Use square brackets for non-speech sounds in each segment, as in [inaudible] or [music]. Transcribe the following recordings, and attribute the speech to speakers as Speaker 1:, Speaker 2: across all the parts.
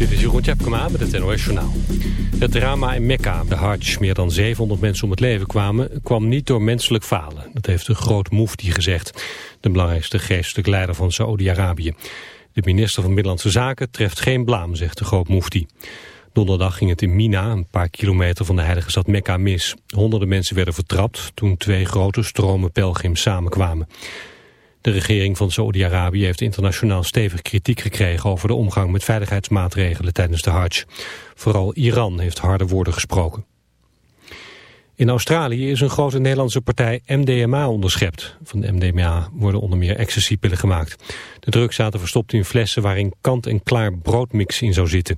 Speaker 1: Dit is Jeroen Tjepkema met het NOS Journaal. Het drama in Mekka, de Hajj, meer dan 700 mensen om het leven kwamen... kwam niet door menselijk falen. Dat heeft de groot Mufti gezegd. De belangrijkste geestelijke leider van Saoedi-Arabië. De minister van Middellandse Zaken treft geen blaam, zegt de groot. Donderdag ging het in Mina, een paar kilometer van de heilige stad Mekka, mis. Honderden mensen werden vertrapt toen twee grote stromen pelgrims samenkwamen. De regering van Saoedi-Arabië heeft internationaal stevig kritiek gekregen over de omgang met veiligheidsmaatregelen tijdens de Hajj. Vooral Iran heeft harde woorden gesproken. In Australië is een grote Nederlandse partij MDMA onderschept. Van de MDMA worden onder meer ecstasypillen gemaakt. De drugs zaten verstopt in flessen waarin kant-en-klaar broodmix in zou zitten.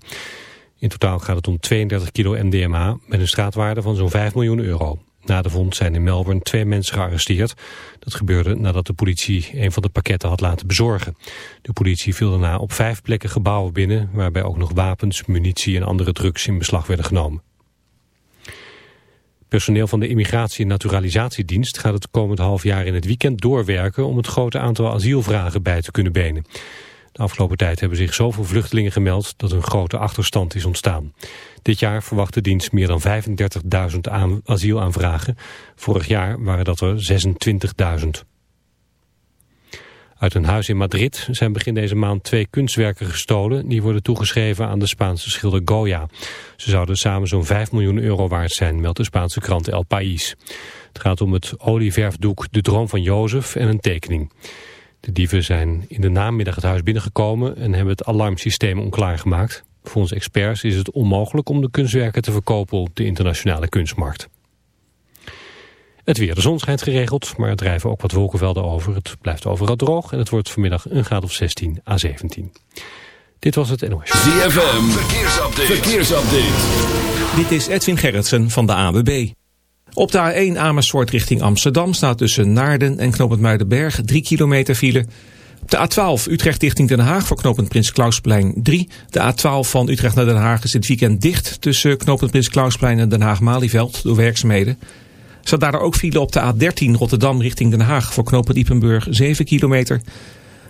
Speaker 1: In totaal gaat het om 32 kilo MDMA met een straatwaarde van zo'n 5 miljoen euro. Na de vond zijn in Melbourne twee mensen gearresteerd. Dat gebeurde nadat de politie een van de pakketten had laten bezorgen. De politie viel daarna op vijf plekken gebouwen binnen... waarbij ook nog wapens, munitie en andere drugs in beslag werden genomen. Personeel van de Immigratie- en Naturalisatiedienst gaat het komend half jaar in het weekend doorwerken om het grote aantal asielvragen bij te kunnen benen. De afgelopen tijd hebben zich zoveel vluchtelingen gemeld dat een grote achterstand is ontstaan. Dit jaar verwacht de dienst meer dan 35.000 asielaanvragen. Vorig jaar waren dat er 26.000. Uit een huis in Madrid zijn begin deze maand twee kunstwerken gestolen... die worden toegeschreven aan de Spaanse schilder Goya. Ze zouden samen zo'n 5 miljoen euro waard zijn, meldt de Spaanse krant El País. Het gaat om het olieverfdoek De Droom van Jozef en een tekening. De dieven zijn in de namiddag het huis binnengekomen... en hebben het alarmsysteem onklaargemaakt. Volgens experts is het onmogelijk om de kunstwerken te verkopen op de internationale kunstmarkt. Het weer. De zon schijnt geregeld, maar er drijven ook wat wolkenvelden over. Het blijft overal droog en het wordt vanmiddag een graad of 16 à 17. Dit was het NOS.
Speaker 2: ZFM. Verkeersupdate. Verkeersupdate.
Speaker 3: Dit is Edwin Gerritsen van de AWB. Op de A1 Amersfoort richting Amsterdam staat tussen Naarden en Knoopend Muidenberg 3 kilometer file... De A12 Utrecht richting Den Haag voor knooppunt Prins Klausplein 3. De A12 van Utrecht naar Den Haag is dit weekend dicht tussen knooppunt Prins Klausplein en Den Haag-Malieveld door werkzaamheden. Staat daar ook file op de A13 Rotterdam richting Den Haag voor knooppunt Ippenburg 7 kilometer.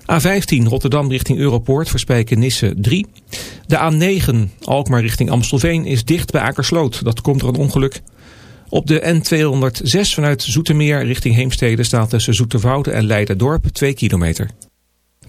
Speaker 3: A15 Rotterdam richting Europoort voor Spijken-Nisse 3. De A9 Alkmaar richting Amstelveen is dicht bij Akersloot. Dat komt door een ongeluk. Op de N206 vanuit Zoetermeer richting Heemstede staat tussen Zoeterwoude en Leiderdorp 2 kilometer.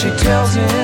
Speaker 4: she tells him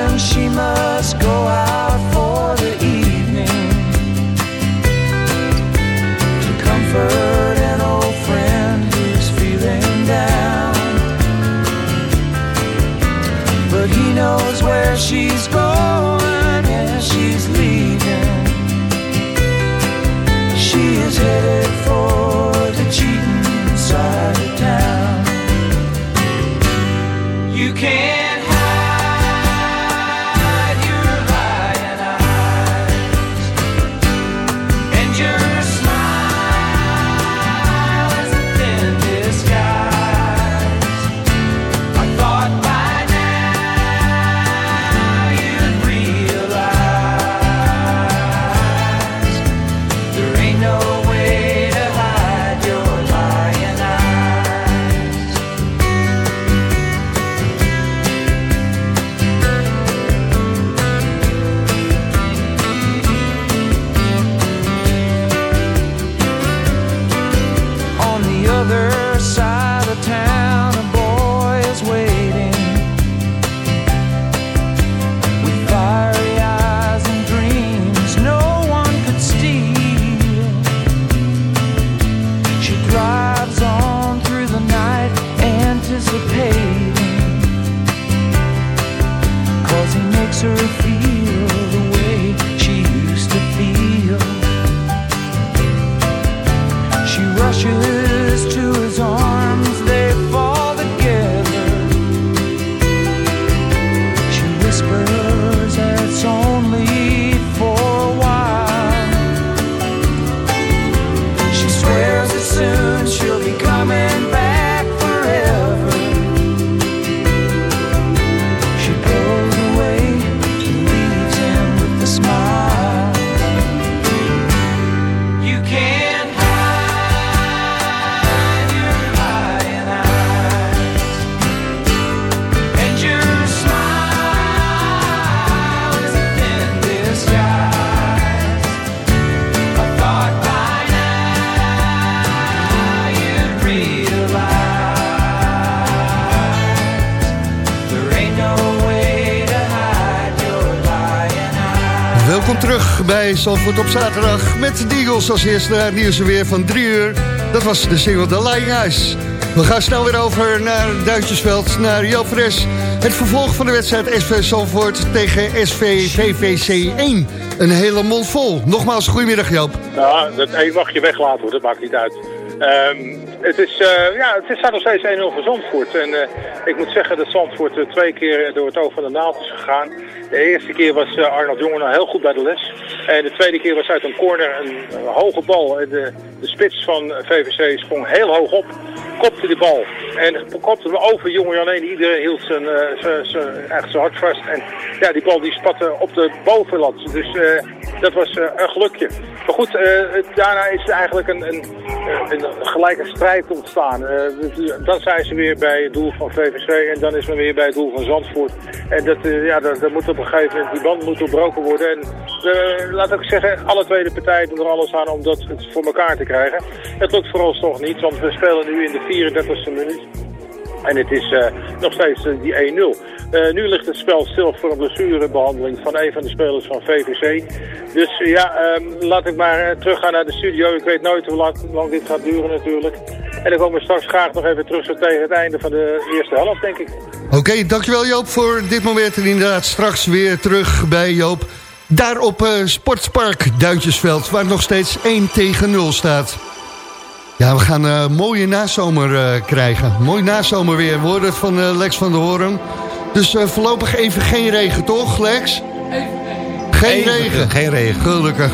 Speaker 4: Zandvoort op zaterdag met de Eagles als eerste naar het nieuws weer van drie uur. Dat was de single The Lying Eyes. We gaan snel weer over naar Duintjesveld, naar Joop Fres. Het vervolg van de wedstrijd SV Zandvoort tegen SV VVC 1. Een hele mond vol. Nogmaals, goedemiddag Joop.
Speaker 5: Ja, dat één mag je weglaten hoor, dat maakt niet uit. Ehm, het, is, eh, ja, het staat nog steeds 1-0 voor Zandvoort. En eh, ik moet zeggen dat Zandvoort uh, twee keer door het oog van de naald is gegaan. De eerste keer was Arnold Jongen heel goed bij de les. De tweede keer was uit een corner een, een hoge bal. En de, de spits van VVC sprong heel hoog op, kopte de bal. En kopte hem over Jongen 1. Iedereen hield zijn, zijn, echt zijn hart vast. En ja, die bal die spatte op de bovenlat. Dus dat was een gelukje. Maar goed, daarna is er eigenlijk een, een, een gelijke strijd ontstaan. Dan zijn ze weer bij het doel van VVC en dan is men weer bij het doel van Zandvoort. En dat, ja, dat, moet op een gegeven moment, die band moet doorbroken worden. En laat ik zeggen, alle tweede partijen doen er alles aan om dat voor elkaar te Het lukt voor ons toch niet, want we spelen nu in de 34e minuut. En het is uh, nog steeds uh, die 1-0. Uh, nu ligt het spel stil voor een blessurebehandeling van een van de spelers van VVC. Dus ja, um, laat ik maar teruggaan naar de studio. Ik weet nooit hoe lang, dit gaat duren natuurlijk. En dan komen we straks graag nog even terug zo tegen het einde van de eerste helft, denk ik.
Speaker 4: Oké, dankjewel Joop voor dit moment. En inderdaad straks weer terug bij Joop. Daar op Sportspark Duintjesveld, waar nog steeds 1 tegen 0 staat. Ja, we gaan een uh, mooie nazomer uh, krijgen. Mooi nazomerweer, we horen het van uh, Lex van der Hoorn. Dus voorlopig even geen regen, toch Lex? Geen even, regen.
Speaker 6: Geen regen.
Speaker 4: Gelukkig.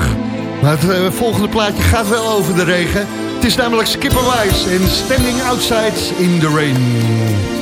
Speaker 4: Maar het volgende plaatje gaat wel over de regen. Het is namelijk Skipperwise en Standing Outside in the Rain.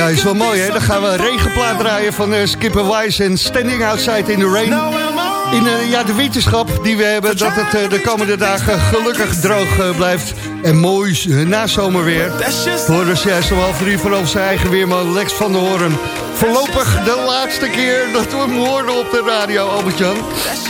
Speaker 4: Ja, is wel mooi hè. Dan gaan we een regenplaat
Speaker 6: real?
Speaker 4: draaien van eh, Skipper Wise en Standing Outside in the Rain.
Speaker 6: I wrong?
Speaker 4: In eh, ja, de wetenschap die we hebben dat het eh, de komende dagen gelukkig droog eh, blijft. En mooi eh, na zomerweer.
Speaker 6: That's just
Speaker 4: We horen juist om half drie van zijn eigen weerman Lex van der Hoorn. Voorlopig de laatste keer dat we hem hoorden op de radio, Albert-Jan.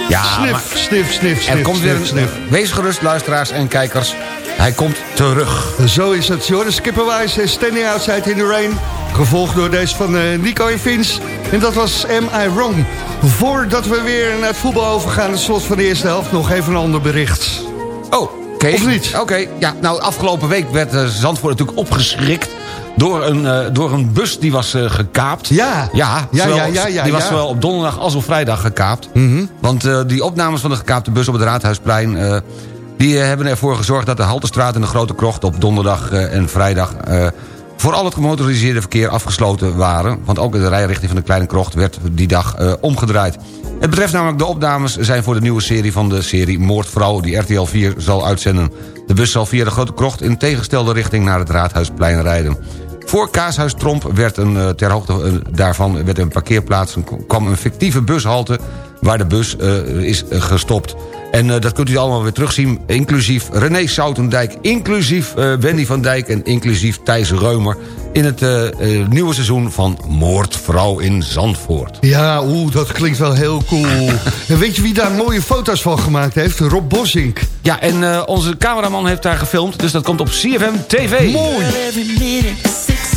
Speaker 7: Ja,
Speaker 4: Snif,
Speaker 7: maar
Speaker 4: snif, snif, snif,
Speaker 7: komt weer
Speaker 4: snif,
Speaker 7: een...
Speaker 4: snif.
Speaker 7: Wees gerust, luisteraars en kijkers. Hij komt terug.
Speaker 4: Zo is het. Joris Skipperwijs en Standing Outside in the Rain. Gevolgd door deze van eh, Nico en Vince. En dat was Am I Wrong. Voordat we weer naar het voetbal overgaan... het slot van de eerste helft, nog even een ander bericht.
Speaker 7: Oh, oké.
Speaker 4: Of niet?
Speaker 7: Oké, ja. Nou, afgelopen week werd eh, Zandvoort natuurlijk opgeschrikt... Door een, eh, door een bus die was gekaapt.
Speaker 4: Ja.
Speaker 7: Ja,
Speaker 4: Ja,
Speaker 7: zowel-
Speaker 4: ja, ja, ja,
Speaker 7: die was zowel op donderdag als op vrijdag gekaapt.
Speaker 4: Mhm.
Speaker 7: Want eh, die opnames van de gekaapte bus op het Raadhuisplein... die eh, hebben ervoor gezorgd dat de Haltestraat en de Grote Krocht... op donderdag eh, en vrijdag eh, voor al het gemotoriseerde verkeer afgesloten waren. Want ook de rijrichting van de Kleine Krocht werd die dag omgedraaid. Het betreft namelijk de opnames zijn voor de nieuwe serie van de serie Moordvrouw... die RTL 4 zal uitzenden. De bus zal via de Grote Krocht in tegengestelde richting naar het Raadhuisplein rijden. Voor Kaashuis Tromp werd een, eh, ter hoogte eh, daarvan werd een parkeerplaats... een- kwam een fictieve bushalte waar de bus eh, is gestopt. En eh, dat kunt u allemaal weer terugzien, inclusief René Soutendijk... inclusief eh, Wendy van Dijk en inclusief Thijs Reumer... in het eh, eh, nieuwe seizoen van Moordvrouw in Zandvoort.
Speaker 4: Ja, oeh, dat klinkt wel heel cool. [laughs] en weet je wie daar mooie foto's van gemaakt heeft? Rob Bossink.
Speaker 7: Ja, en eh, onze cameraman heeft daar gefilmd, dus dat komt op CFM TV.
Speaker 4: Mooi.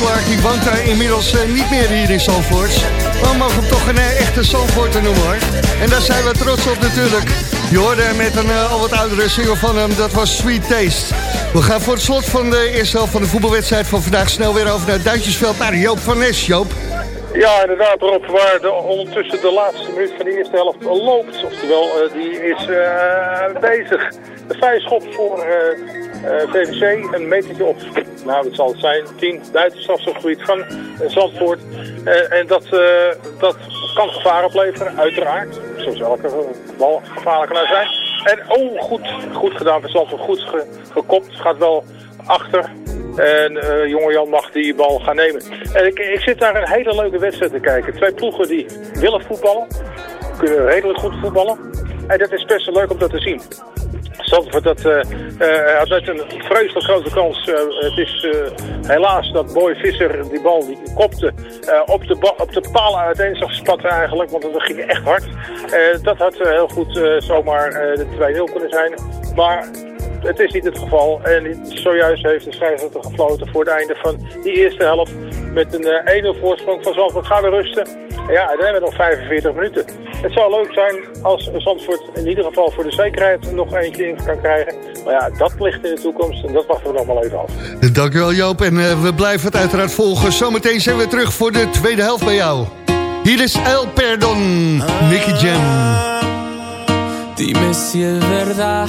Speaker 4: Clark die woont daar inmiddels eh, niet meer hier in Zandvoort. Maar we mogen hem toch een eh, echte Zandvoorter noemen hoor. En daar zijn we trots op natuurlijk. Je hoorde met een eh, al wat oudere single van hem, dat was Sweet Taste. We gaan voor het slot van de eerste helft van de voetbalwedstrijd van vandaag snel weer over naar Duintjesveld. Naar Joop van Nes. Joop.
Speaker 5: Ja, inderdaad, Rob, waar de, ondertussen de laatste minuut van de eerste helft loopt. Oftewel, die is eh, bezig. De vijf schop voor eh, VVC, een metertje op, nou dat zal het zijn, 10 buitenstafgebied van eh, Zandvoort. Eh, en dat, eh, dat kan gevaar opleveren, uiteraard. Zoals elke bal gevaarlijk kan zijn. En oh, goed, goed gedaan van Zandvoort, goed ge. Gaat wel achter. En jonge Jan mag die bal gaan nemen. En ik, ik zit daar een hele leuke wedstrijd te kijken. Twee ploegen die willen voetballen. Kunnen redelijk goed voetballen. En dat is best wel leuk om dat te zien. Zandvoort dat, eh, eh, had net een vreselijk grote kans. Eh, het is eh, helaas dat Boy Visser die bal die kopte eh, op, de op de palen uiteen zag spatten eigenlijk. Want dat ging echt hard. Eh, dat had eh, heel goed eh, zomaar eh, de 2-0 kunnen zijn. Maar het is niet het geval. En zojuist heeft de scheidsrechter gefloten voor het einde van die eerste helft. Met een eh, 1-0 voorsprong van Zandvoort gaan we rusten. Ja, en dan hebben we nog 45 minuten. Het zou leuk zijn als Zandvoort in ieder geval voor de zekerheid nog eentje in kan krijgen. Maar ja, dat ligt in de toekomst en dat wachten we nog maar even af.
Speaker 4: Dankjewel Joop en eh, we blijven het uiteraard volgen. Zometeen zijn we terug voor de tweede helft bij jou. Hier is El Perdon, Nicky Jam.
Speaker 8: Dime si es verdad.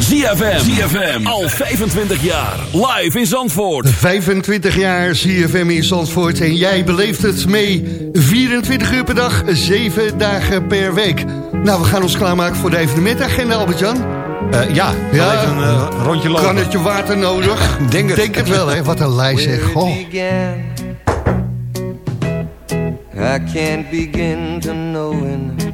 Speaker 2: ZFM. ZFM. Al 25 jaar. Live in Zandvoort.
Speaker 4: 25 jaar CFM in Zandvoort en jij beleeft het mee 24 uur per dag, 7 dagen per week. Nou, we gaan ons klaarmaken voor de evenementagenda, Albert-Jan.
Speaker 7: Eh, ja, wel even een eh, rondje lopen.
Speaker 4: Kan het je water nodig? [laughs]
Speaker 7: Denk het.
Speaker 4: Denk het wel, hè? Wat een lijst zeg. Oh.
Speaker 9: I can't begin to knowing,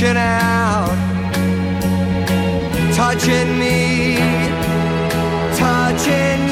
Speaker 9: reaching out, touching me, touching you.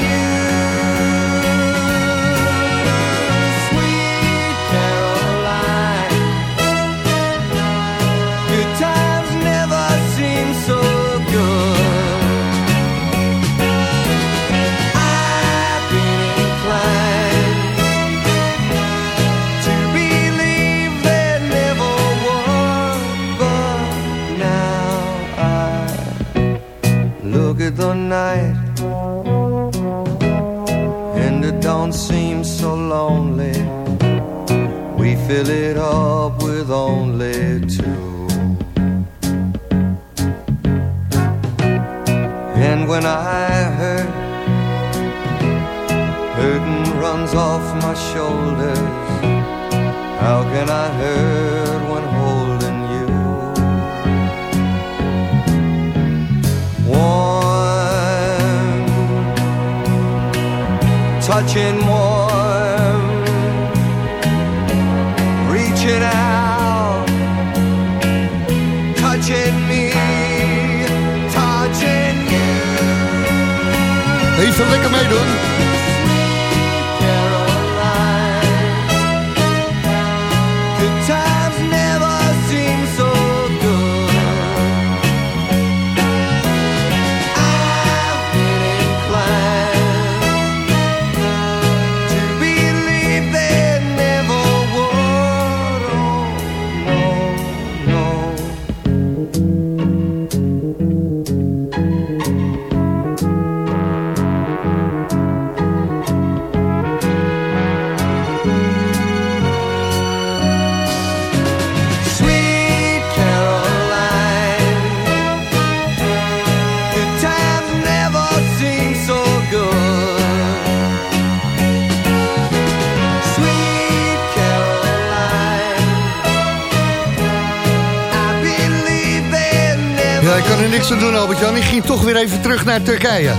Speaker 4: Ja, ik kan er niks aan doen, Albert-Jan. Ik ging toch weer even terug naar Turkije.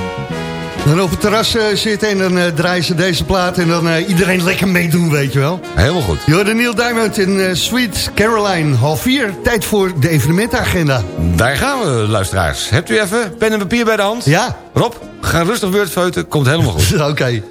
Speaker 4: Dan op het terras eh, zitten en dan eh, draaien ze deze plaat... en dan eh, iedereen lekker meedoen, weet je wel.
Speaker 7: Helemaal goed.
Speaker 4: Jordan Neil Diamond in Sweet Caroline, half vier. Tijd voor de evenementenagenda.
Speaker 7: Daar gaan we, luisteraars. Hebt u even pen en papier bij de hand?
Speaker 4: Ja.
Speaker 7: Rob, ga rustig beurtfeuten, komt helemaal goed. [laughs]
Speaker 4: Oké.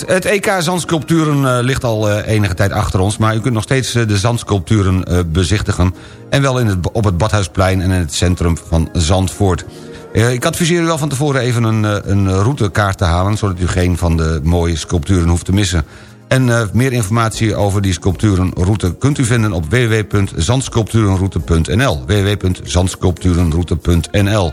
Speaker 7: Het EK Zandsculpturen eh, ligt al eh, enige tijd achter ons... maar u kunt nog steeds eh, de zandsculpturen bezichtigen... en wel in het, op het Badhuisplein en in het centrum van Zandvoort. Ik adviseer u wel van tevoren even een, een routekaart te halen... zodat u geen van de mooie sculpturen hoeft te missen. En meer informatie over die sculpturenroute kunt u vinden op www.zandsculpturenroute.nl www.zandsculpturenroute.nl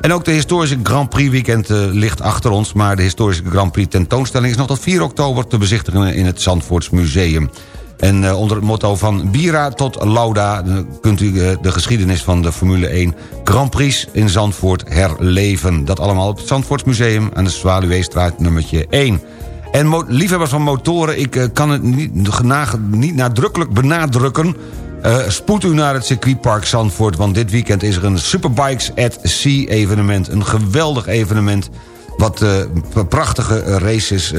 Speaker 7: en ook de historische Grand Prix weekend eh, ligt achter ons... maar de historische Grand Prix tentoonstelling is nog tot 4 oktober te bezichtigen in het Zandvoorts Museum. En eh, onder het motto van Bira tot Lauda eh, kunt u de geschiedenis van de Formule 1 Grand Prix in Zandvoort herleven. Dat allemaal op het Zandvoorts Museum aan de Zwaluweestraat nummertje 1. En liefhebbers van motoren, ik kan het niet, niet nadrukkelijk benadrukken... Eh, spoed u naar het circuitpark Zandvoort... want dit weekend is er een Superbikes at Sea evenement. Een geweldig evenement wat eh, prachtige eh, races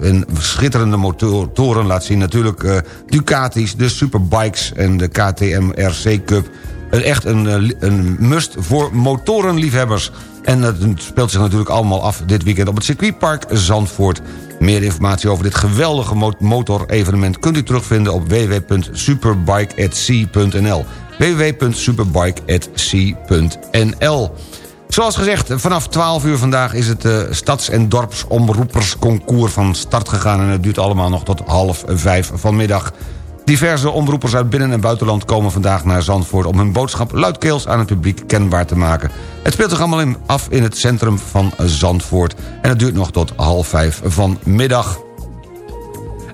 Speaker 7: en schitterende motoren laat zien. Natuurlijk Ducatis, de Superbikes en de KTM RC Cup. Echt een, een must voor motorenliefhebbers. En het speelt zich natuurlijk allemaal af dit weekend op het circuitpark Zandvoort. Meer informatie over dit geweldige mo- motorevenement... kunt u terugvinden op www.superbikeatsea.nl www.superbikeatsea.nl Zoals gezegd, vanaf 12 uur vandaag is het eh, Stads- en Dorpsomroepersconcours van start gegaan... en het duurt allemaal nog tot half vijf vanmiddag. Diverse omroepers uit binnen- en buitenland komen vandaag naar Zandvoort... om hun boodschap luidkeels aan het publiek kenbaar te maken. Het speelt zich allemaal af in het centrum van Zandvoort. En het duurt nog tot half vijf vanmiddag.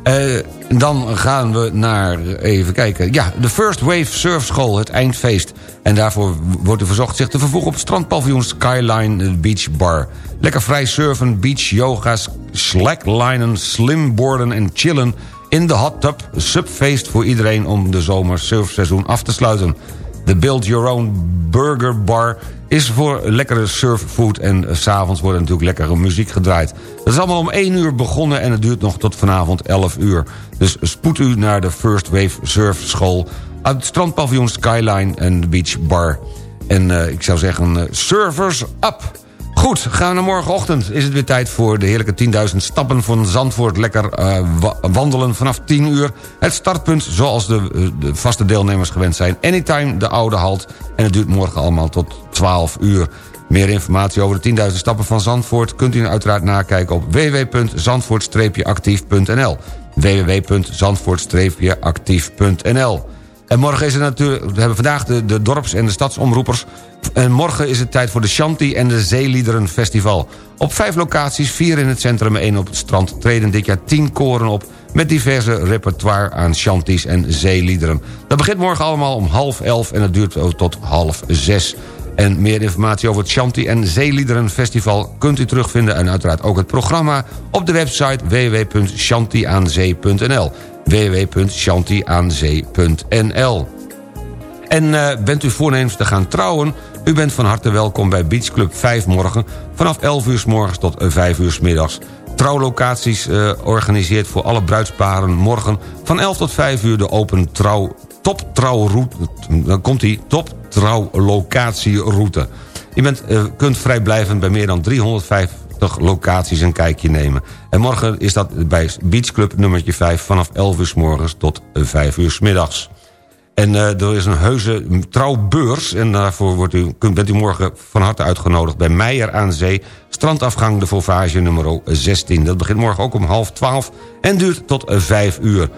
Speaker 7: Eh, dan gaan we naar, even kijken... ja, de First Wave Surfschool, het eindfeest. En daarvoor wordt u verzocht zich te vervoegen op strandpaviljoen Skyline Beach Bar. Lekker vrij surfen, beach yoga's, slacklinen, slimboarden en chillen... in de hot tub, subfeest voor iedereen om de zomer surfseizoen af te sluiten. De Build Your Own Burger Bar is voor lekkere surffood... en s'avonds wordt natuurlijk lekkere muziek gedraaid. Dat is allemaal om 1 uur begonnen en het duurt nog tot vanavond 11 uur. Dus spoed u naar de First Wave Surfschool... uit het strandpaviljoen Skyline en de Beach Bar. En eh, ik zou zeggen, eh, surfers up! Goed, gaan we morgenochtend. Is het weer tijd voor de heerlijke 10.000 stappen van Zandvoort. Lekker eh, wa- wandelen vanaf 10 uur. Het startpunt, zoals de, eh, de vaste deelnemers gewend zijn. Anytime, de oude halt. En het duurt morgen allemaal tot 12 uur. Meer informatie over de 10.000 stappen van Zandvoort... kunt u uiteraard nakijken op www.zandvoort-actief.nl www.zandvoort-actief.nl en morgen is het natuurlijk... Hebben vandaag de, de dorps- en de stadsomroepers. En morgen is het tijd voor de Shanti en de Zeeliederen Festival. Op vijf locaties, vier in het centrum en één op het strand... treden dit jaar tien koren op met diverse repertoire aan shanties en zeeliederen. Dat begint morgen allemaal om half elf en het duurt tot half zes. En meer informatie over het Shanti en Zeeliederen Festival... kunt u terugvinden en uiteraard ook het programma... op de website www.shantiaanzee.nl www.shantiaanzee.nl En eh, bent u voornemens te gaan trouwen... u bent van harte welkom bij Beach Club 5 morgen... vanaf 11 uur s morgens tot eh, 5 uur s middags. Trouwlocaties eh, organiseert voor alle bruidsparen morgen... van 11 tot 5 uur de open trouw, top trouwroute... dan komt die top trouwlocatieroute. Je bent, eh, kunt vrijblijvend bij meer dan 350 locaties een kijkje nemen. En morgen is dat bij Beach Club nummertje 5... vanaf 11 uur s morgens tot eh, 5 uur s middags. En eh, er is een heuse trouwbeurs. En daarvoor wordt u, bent u morgen van harte uitgenodigd bij Meijer aan Zee. Strandafgang de Fauvage nummer 16. Dat begint morgen ook om half 12 en duurt tot eh, 5 uur.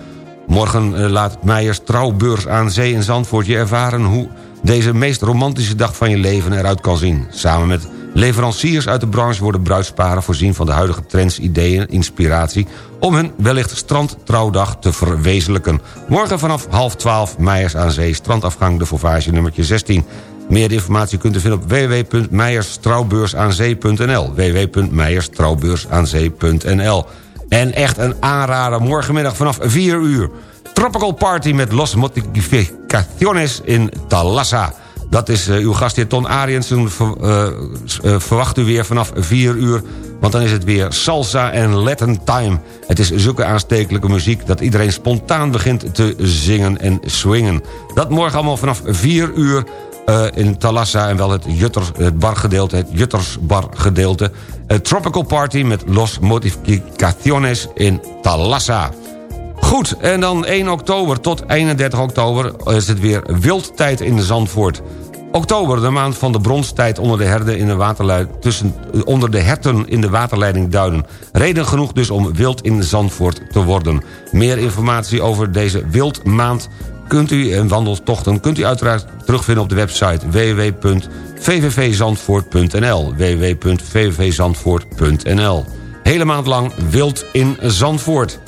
Speaker 7: Morgen eh, laat Meijers trouwbeurs aan Zee in Zandvoort je ervaren... hoe deze meest romantische dag van je leven eruit kan zien. Samen met leveranciers uit de branche worden bruidsparen voorzien... van de huidige trends, ideeën inspiratie... om hun wellicht strandtrouwdag te verwezenlijken. Morgen vanaf half 12 Meijers aan Zee, strandafgang de Fauvage nummertje 16. Meer informatie kunt u vinden op www.meijerstrouwbeursaanzee.nl www.meijerstrouwbeursaanzee.nl En echt een aanrader morgenmiddag vanaf 4 uur. Tropical Party met Los Modificaciones in Talassa. Dat is uh, uw gastheer Ton Ariensen. Uh, uh, verwacht u weer vanaf 4 uur. Want dan is het weer salsa en Latin time. Het is zulke aanstekelijke muziek... dat iedereen spontaan begint te zingen en swingen. Dat morgen allemaal vanaf 4 uur in Talassa... en wel het, Jutter, het bargedeelte, het Juttersbargedeelte. Uh, Tropical Party met Los Modificaciones in Talassa. Goed, en dan 1 oktober tot 31 oktober is het weer wildtijd in Zandvoort. Oktober, de maand van de bronstijd onder de, herden in de tussen, onder de herten in de waterleiding Duinen. Reden genoeg dus om wild in Zandvoort te worden. Meer informatie over deze wildmaand kunt u, en wandeltochten kunt u uiteraard terugvinden op de website www.vvvzandvoort.nl www.vvvzandvoort.nl Hele maand lang wild in Zandvoort.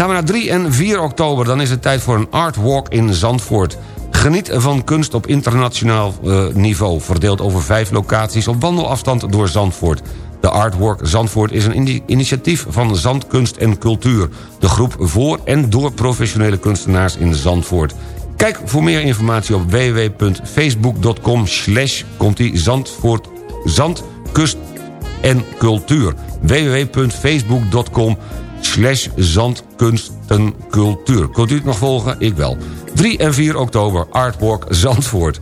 Speaker 7: Gaan we naar 3 en 4 oktober, dan is het tijd voor een art walk in Zandvoort. Geniet van kunst op internationaal uh, niveau... verdeeld over vijf locaties op wandelafstand door Zandvoort. De Artwork Zandvoort is een initiatief van Zandkunst en Cultuur. De groep voor en door professionele kunstenaars in Zandvoort. Kijk voor meer informatie op www.facebook.com slash Zandvoort en Cultuur. www.facebook.com slash zandkunstencultuur. Kunt u het nog volgen? Ik wel. 3 en 4 oktober, Artwork Zandvoort.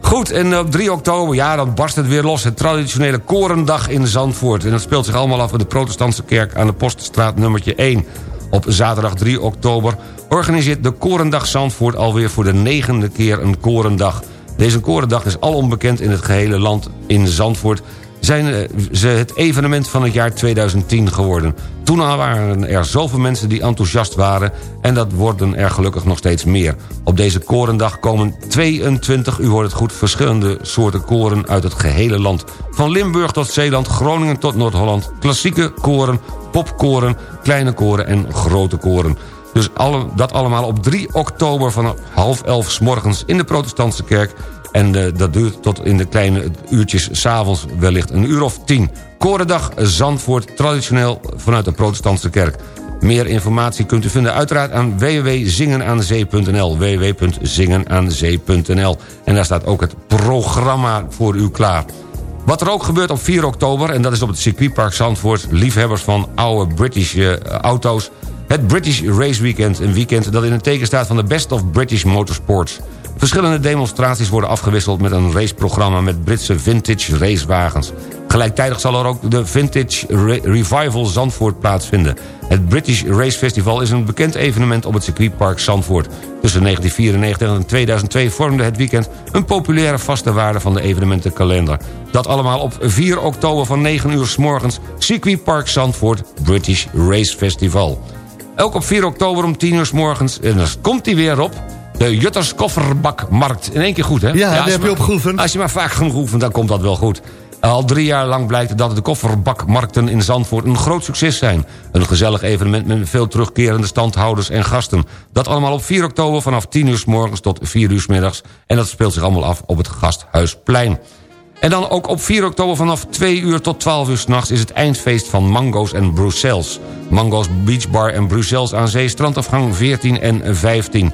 Speaker 7: Goed, en op 3 oktober, ja, dan barst het weer los. Het traditionele Korendag in Zandvoort. En dat speelt zich allemaal af in de protestantse kerk... aan de Poststraat nummertje 1. Op zaterdag 3 oktober organiseert de Korendag Zandvoort... alweer voor de negende keer een Korendag. Deze Korendag is al onbekend in het gehele land in Zandvoort zijn eh, ze het evenement van het jaar 2010 geworden. Toen al waren er zoveel mensen die enthousiast waren... en dat worden er gelukkig nog steeds meer. Op deze korendag komen 22, u hoort het goed... verschillende soorten koren uit het gehele land. Van Limburg tot Zeeland, Groningen tot Noord-Holland... klassieke koren, popkoren, kleine koren en grote koren. Dus dat allemaal op 3 oktober van half elf s morgens in de protestantse kerk... En uh, dat duurt tot in de kleine uurtjes s'avonds wellicht een uur of tien. Korendag Zandvoort, traditioneel vanuit de protestantse kerk. Meer informatie kunt u vinden uiteraard aan www.zingenaanzee.nl www.zingenaanzee.nl En daar staat ook het programma voor u klaar. Wat er ook gebeurt op 4 oktober, en dat is op het circuitpark Zandvoort... liefhebbers van oude British uh, auto's... het British Race Weekend, een weekend dat in het teken staat... van de Best of British Motorsports... Verschillende demonstraties worden afgewisseld met een raceprogramma... met Britse vintage racewagens. Gelijktijdig zal er ook de Vintage Revival Zandvoort plaatsvinden. Het British Race Festival is een bekend evenement op het circuitpark Zandvoort. Tussen 1994 en 2002 vormde het weekend een populaire vaste waarde van de evenementenkalender. Dat allemaal op 4 oktober van 9 uur s morgens circuitpark Zandvoort British Race Festival. Ook op 4 oktober om 10 uur s morgens, en dan komt hij weer op de Jutters Kofferbakmarkt. In één keer goed, hè?
Speaker 4: Ja, ja daar heb je op geoefend.
Speaker 7: Als je maar vaak genoeg oefent, dan komt dat wel goed. Al drie jaar lang blijkt dat de kofferbakmarkten in Zandvoort een groot succes zijn. Een gezellig evenement met veel terugkerende standhouders en gasten. Dat allemaal op 4 oktober vanaf 10 uur s morgens tot 4 uur s middags. En dat speelt zich allemaal af op het Gasthuisplein. En dan ook op 4 oktober vanaf 2 uur tot 12 uur s'nachts... is het eindfeest van Mango's en Bruxelles. Mango's Beach Bar en Bruxelles aan zee, strandafgang 14 en 15.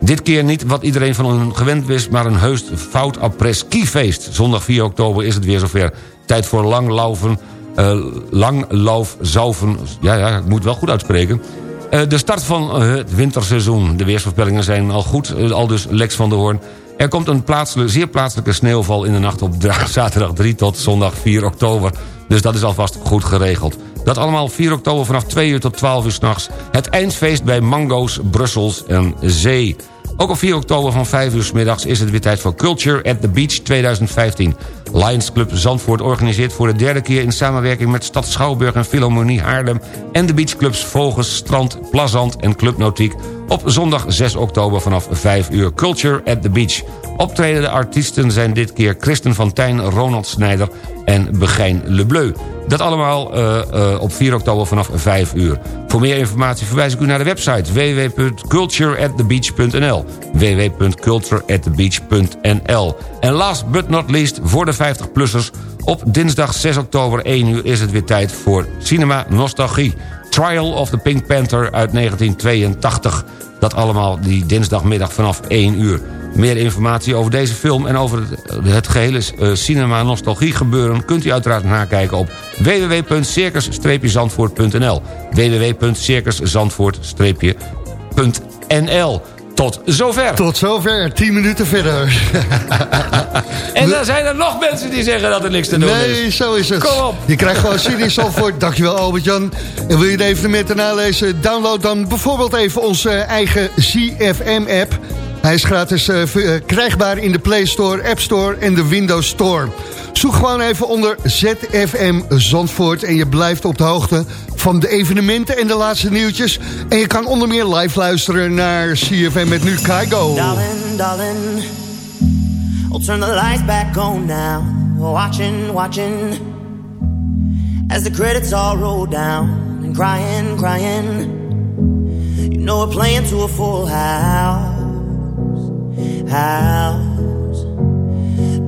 Speaker 7: Dit keer niet wat iedereen van hun gewend wist... maar een heus fout après ski-feest. Zondag 4 oktober is het weer zover. Tijd voor langlaufen, uh, langlauf, zauven... Ja, ja, ik moet wel goed uitspreken. Uh, de start van uh, het winterseizoen. De weersvoorspellingen zijn al goed, al dus Lex van der Hoorn. Er komt een zeer plaatselijke sneeuwval in de nacht op [laughs] zaterdag 3 tot zondag 4 oktober. Dus dat is alvast goed geregeld. Dat allemaal 4 oktober vanaf 2 uur tot 12 uur s'nachts. Het eindfeest bij Mango's, Brussels en Zee. Ook op 4 oktober van 5 uur s middags is het weer tijd voor Culture at the Beach 2015. Lions Club Zandvoort organiseert voor de derde keer... in samenwerking met Stad Schouwburg en Philharmonie Haarlem... en de beachclubs Vogels, Strand, Plazant en Club Nautiek... op zondag 6 oktober vanaf 5 uur Culture at the Beach. Optredende artiesten zijn dit keer Christen van Tijn, Ronald Snijder en Begijn Lebleu. Dat allemaal uh, uh, op 4 oktober vanaf 5 uur. Voor meer informatie verwijs ik u naar de website www.cultureatthebeach.nl www.cultureatthebeach.nl En last but not least, voor de 50-plussers... op dinsdag 6 oktober 1 uur is het weer tijd voor Cinema Nostalgie. Trial of the Pink Panther uit 1982. Dat allemaal die dinsdagmiddag vanaf 1 uur. Meer informatie over deze film en over het, het gehele eh, cinema nostalgie gebeuren... kunt u uiteraard nakijken op www.circus-zandvoort.nl www.circuszandvoort-nl Tot zover.
Speaker 4: Tot zover, 10 minuten verder. [laughs]
Speaker 7: En dan zijn er nog mensen die zeggen dat er niks te doen is.
Speaker 4: Nee, zo is het.
Speaker 7: Kom op.
Speaker 4: Je krijgt gewoon City Zandvoort. Dankjewel Albert-Jan. En wil je de evenementen nalezen? Download dan bijvoorbeeld even onze eigen ZFM-app. Hij is gratis eh, verkrijgbaar in de Play Store, App Store en de Windows Store. Zoek gewoon even onder ZFM Zandvoort en je blijft op de hoogte van de evenementen en de laatste nieuwtjes. En je kan onder meer live luisteren naar CFM met nu Kaigo.
Speaker 10: Darling, darling, I'll turn the lights back on now. Watching, watching, as the credits all roll down. And crying, crying, you know we're playing to a full house. House.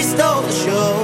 Speaker 10: we stole the show.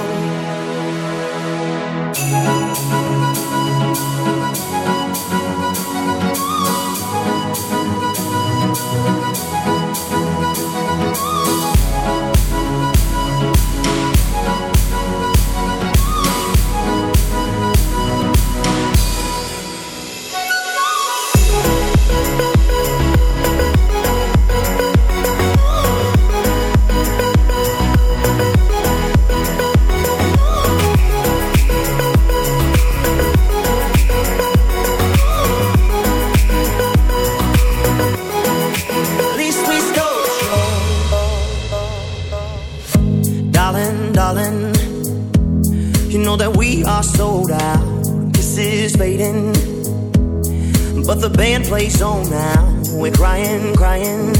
Speaker 10: Are sold out. This is fading, but the band plays on now. We're crying, crying.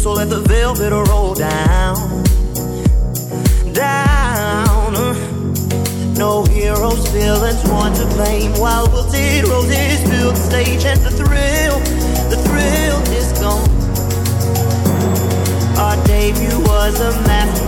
Speaker 10: So let the velvet roll down, down. No heroes, villains, one to blame. While wilted roses fill the stage, and the thrill, the thrill is gone. Our debut was a masterpiece.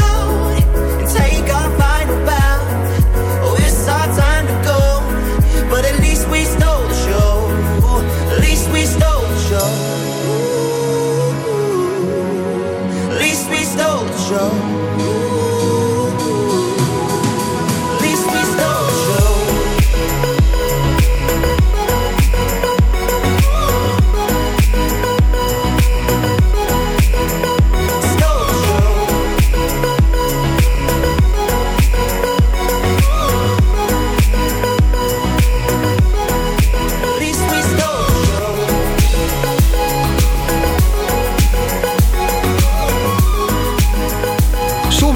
Speaker 10: show.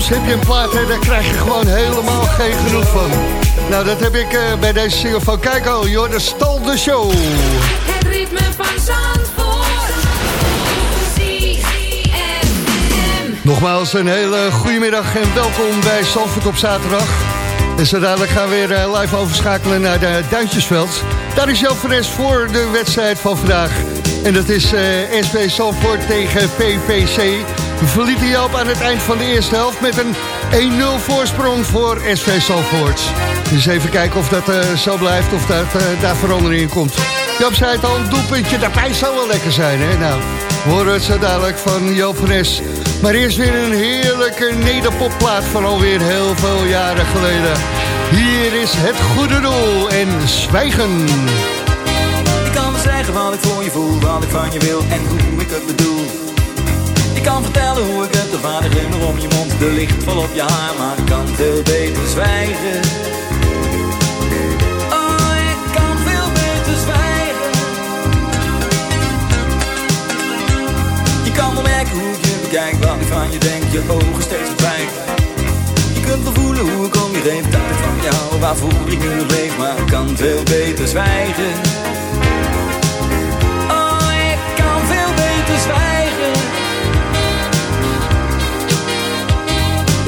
Speaker 4: Soms heb je een plaat en daar krijg je gewoon helemaal geen genoeg van. Nou, dat heb ik eh, bij deze single van Kijko. Joh, de stal de show.
Speaker 11: Het ritme van Zandvoort.
Speaker 4: Nogmaals een hele goede middag en welkom bij Zandvoort op zaterdag. En zo dadelijk gaan we weer eh, live overschakelen naar de Duintjesveld. Daar is Jan Fres voor de wedstrijd van vandaag. En dat is eh SV Zandvoort tegen PVC. We verlieten Joop aan het eind van de eerste helft met een 1-0 voorsprong voor SV Zandvoort. Dus even kijken of dat eh, zo blijft of dat, eh, daar verandering in komt. Joop zei het al, een doelpuntje daarbij zou wel lekker zijn. Hè? Nou, we het zo dadelijk van Joop van Nes. Maar eerst weer een heerlijke nederpopplaat van alweer heel veel jaren geleden. Hier is het goede doel en zwijgen.
Speaker 12: Ik kan wel zeggen wat ik voor je voel, wat ik van je wil en hoe ik het bedoel. Het, de je mond, de licht vol op je haar, maar ik kan veel beter zwijgen. Oh, ik kan veel beter zwijgen. Je kan wel merken hoe je bekijk, wat van je denk, je ogen steeds verdwijnen. Je kunt wel voelen hoe ik om je heen, dat van je hou, waarvoor ik nu leef, maar ik kan veel beter zwijgen.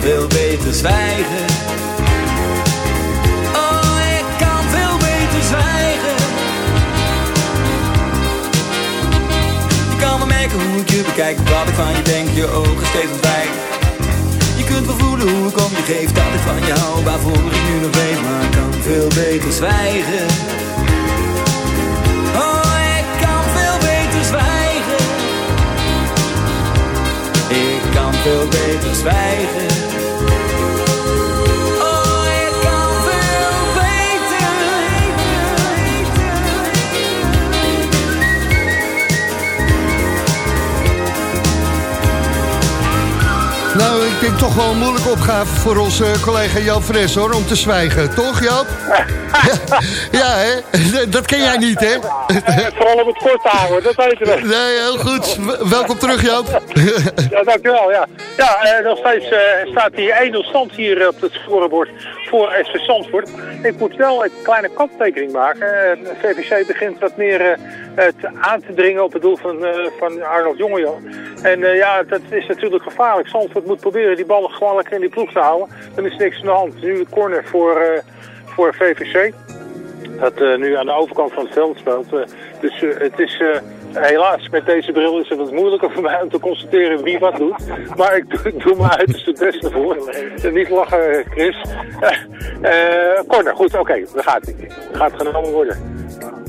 Speaker 12: Kan veel beter zwijgen. Oh, ik kan veel beter zwijgen. Je kan wel merken hoe ik je bekijk, wat ik van je denk, je ogen steeds ontwijken. Je kunt wel voelen hoe ik om je geef, dat ik van je hou, waarvoor ik nu nog weet, maar ik kan veel beter zwijgen. Veel beter zwijgen. Oh, ik kan veel beter.
Speaker 4: Nou, ik denk toch wel een moeilijke opgave voor onze collega Joop Fres, hoor, om te zwijgen. Toch, Joop? [laughs] ja, hè? Dat ken jij niet, hè?
Speaker 5: Vooral om het kort houden, dat weten we.
Speaker 4: Nee, heel goed. Welkom terug, Joop.
Speaker 5: Ja, dankjewel, ja. Ja, eh, nog steeds eh, staat hier 1-0 stand hier op het scorebord voor SV Zandvoort. Ik moet wel een kleine kanttekening maken. Eh, VVC begint wat meer aan te dringen op het doel van, van Arnold Jongejan. En ja, dat is natuurlijk gevaarlijk. Zandvoort moet proberen die ballen gewoon lekker in die ploeg te houden. Dan is niks aan de hand. Nu een corner voor, voor VVC. Dat nu aan de overkant van het veld speelt. Dus het is... Helaas, met deze bril is het wat moeilijker voor mij om te constateren wie wat doet. Maar ik doe, doe mijn uiterste best ervoor. Niet lachen, Chris. Eh, corner, goed, oké, daar gaat hij. Gaat genomen worden.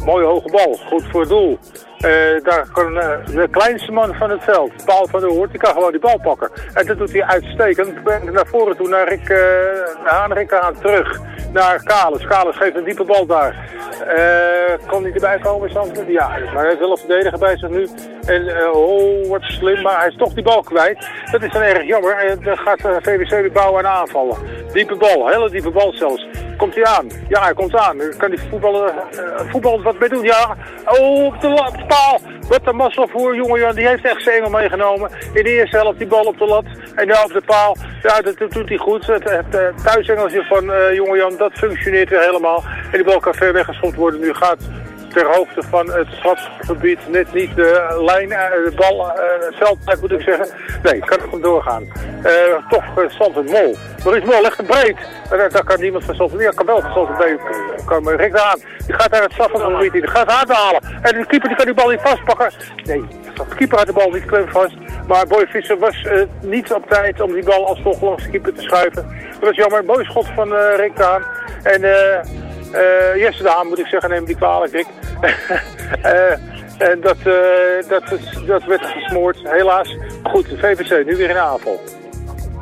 Speaker 5: Mooie hoge bal, goed voor het doel. Eh, daar kan de kleinste man van het veld, Paul van der Hoort, die kan gewoon die bal pakken. En dat doet hij uitstekend. Naar voren toe, naar Rick, eh naar Rick aan terug. Naar Kalis. Kalis geeft een diepe bal daar. Eh kan hij erbij komen, Zandvoort? Ja, maar hij heeft wel een verdediger bij zich nu. En eh, oh, wat slim, maar hij is toch die bal kwijt. Dat is dan erg jammer. En dan gaat eh, VWC weer bouwen en aanvallen. Diepe bal, hele diepe bal zelfs. Komt hij aan? Ja, hij komt aan. Kan die voetballer, eh, voetballer wat mee doen? Ja. Oh, op de, op de paal. Wat een mazzel voor jongen Jan. Die heeft echt engel meegenomen. In de eerste helft die bal op de lat. En nu op de paal. Ja, dat, doet hij goed. Het, het eh, thuisengeltje van eh jongen Jan, dat functioneert weer helemaal. En die bal kan ver weggeschopt worden. Nu gaat ter hoogte van het stadsgebied net niet de lijn, eh, de bal, eh, het veld moet ik zeggen. Nee, kan gewoon doorgaan. Eh, toch uh, Sanford Mol. Maar is Mol echt te breed. Daar, kan niemand van Sanford, ja, kan wel van Sanford mee komen. Rick aan. Die gaat daar het in. Die gaat het aanhalen. En de keeper die kan die bal niet vastpakken. Nee, de keeper had de bal niet klem vast. Maar Boy Visser was niet op tijd om die bal alsnog langs keeper te schuiven. Dat was jammer. Mooi schot van eh, Rick. En eh, eh, Jesse moet ik zeggen, neem die kwalijk. Eh, en dat, eh, dat, dat werd gesmoord, helaas. Goed, de VVC nu weer in aanval.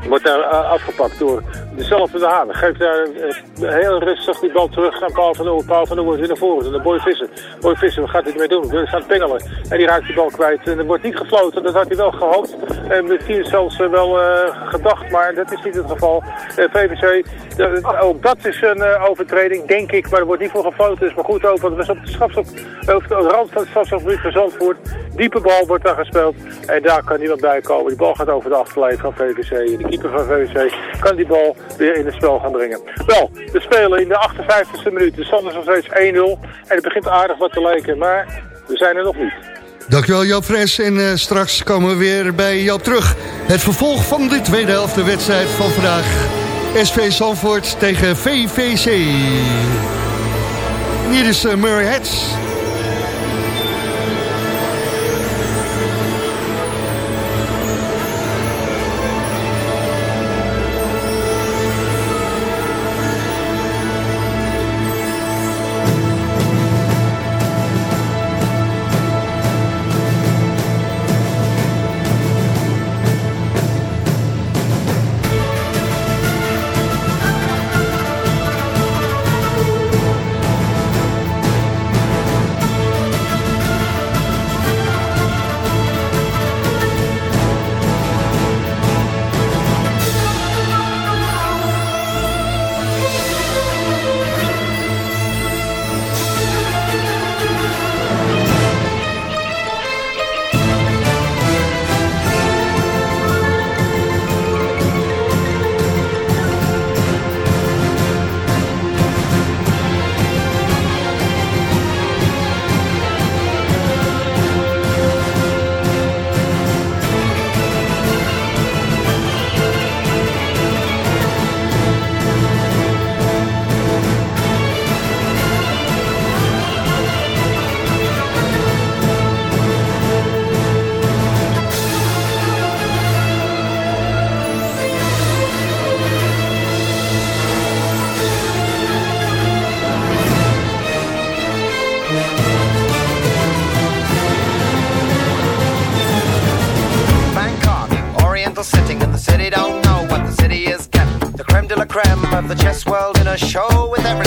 Speaker 5: Wordt daar eh, afgepakt door dezelfde De Haan. Geeft daar eh, heel rustig die bal terug aan Paul van Oer. Paul van Oer weer naar voren. En dan Boy Visser. Boy Visser, wat gaat hij ermee doen? Hij gaat pingelen. En die raakt die bal kwijt. En er wordt niet gefloten. Dat had hij wel gehoopt. En misschien zelfs eh, wel gedacht. Maar dat is niet het geval. Eh, VVC, ook dat is een overtreding, denk ik. Maar er wordt niet voor gefloten. Is maar goed ook. Want het was op de, op de rand van het strafschopgebied van Zandvoort. Diepe bal wordt daar gespeeld. En daar kan niemand bij komen. Die bal gaat over de achterlijn van VVC. De keeper van VVC kan die bal weer in het spel gaan brengen. Wel, we spelen in de 58e minuut. De stand is nog steeds 1-0. En het begint aardig wat te lijken. Maar we zijn er nog niet.
Speaker 4: Dankjewel Joop Fres. En eh, straks komen we weer bij Joop terug. Het vervolg van de tweede helft de wedstrijd van vandaag. SV Zandvoort tegen VVC. Hier is eh, Murray.
Speaker 13: World in a show with everything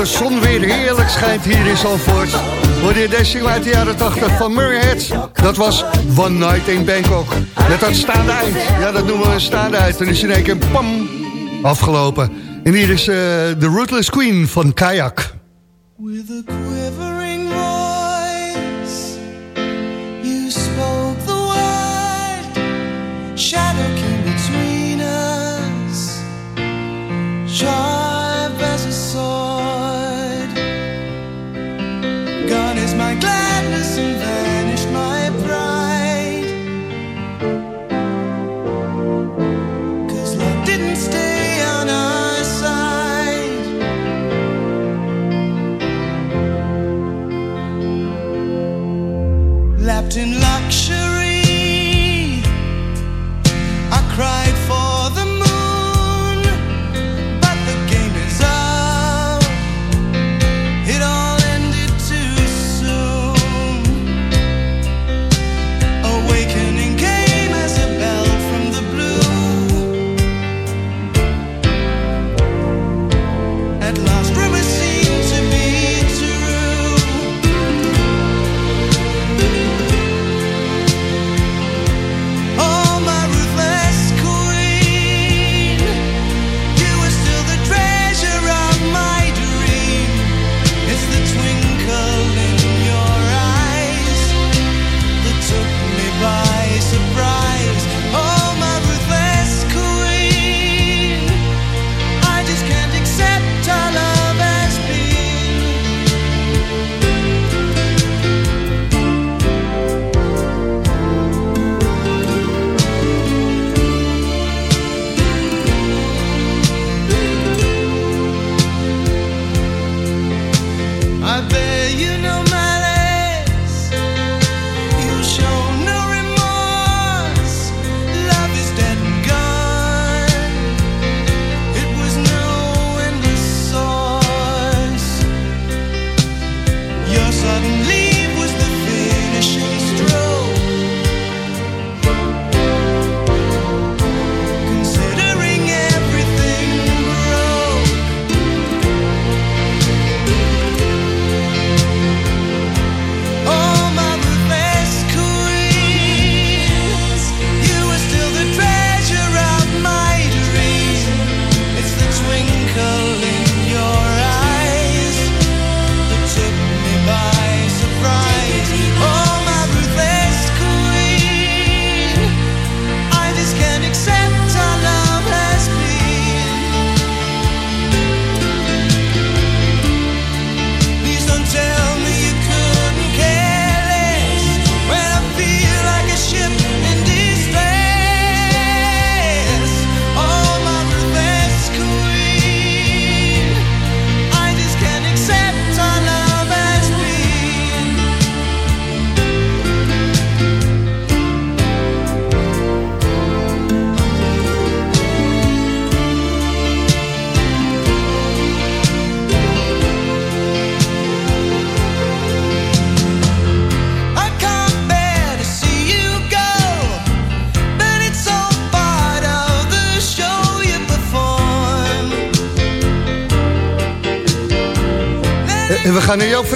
Speaker 4: de zon weer heerlijk schijnt hier in Zandvoort... hoor je deze uit de jaren 80 van Murray Head. Dat was One Night in Bangkok. Met dat staande eind. Ja, dat noemen we een staande eind. En is in één keer pam, afgelopen. En hier is eh, de Ruthless Queen van Kayak.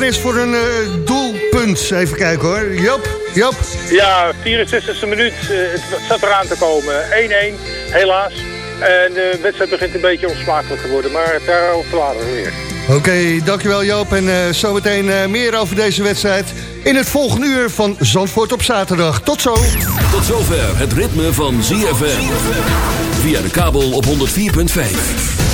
Speaker 4: Fris voor een eh, doelpunt. Even kijken hoor. Joop, Joop.
Speaker 5: Ja, 64e minuut. eh, het zat eraan te komen. 1-1, helaas. En de wedstrijd begint een beetje onsmakelijk te worden. Maar daarover later weer.
Speaker 4: Oké, dankjewel Joop. En eh, zometeen eh, meer over deze wedstrijd in het volgende uur van Zandvoort op zaterdag. Tot zo.
Speaker 2: Tot zover het ritme van ZFM. Via de kabel op 104.5.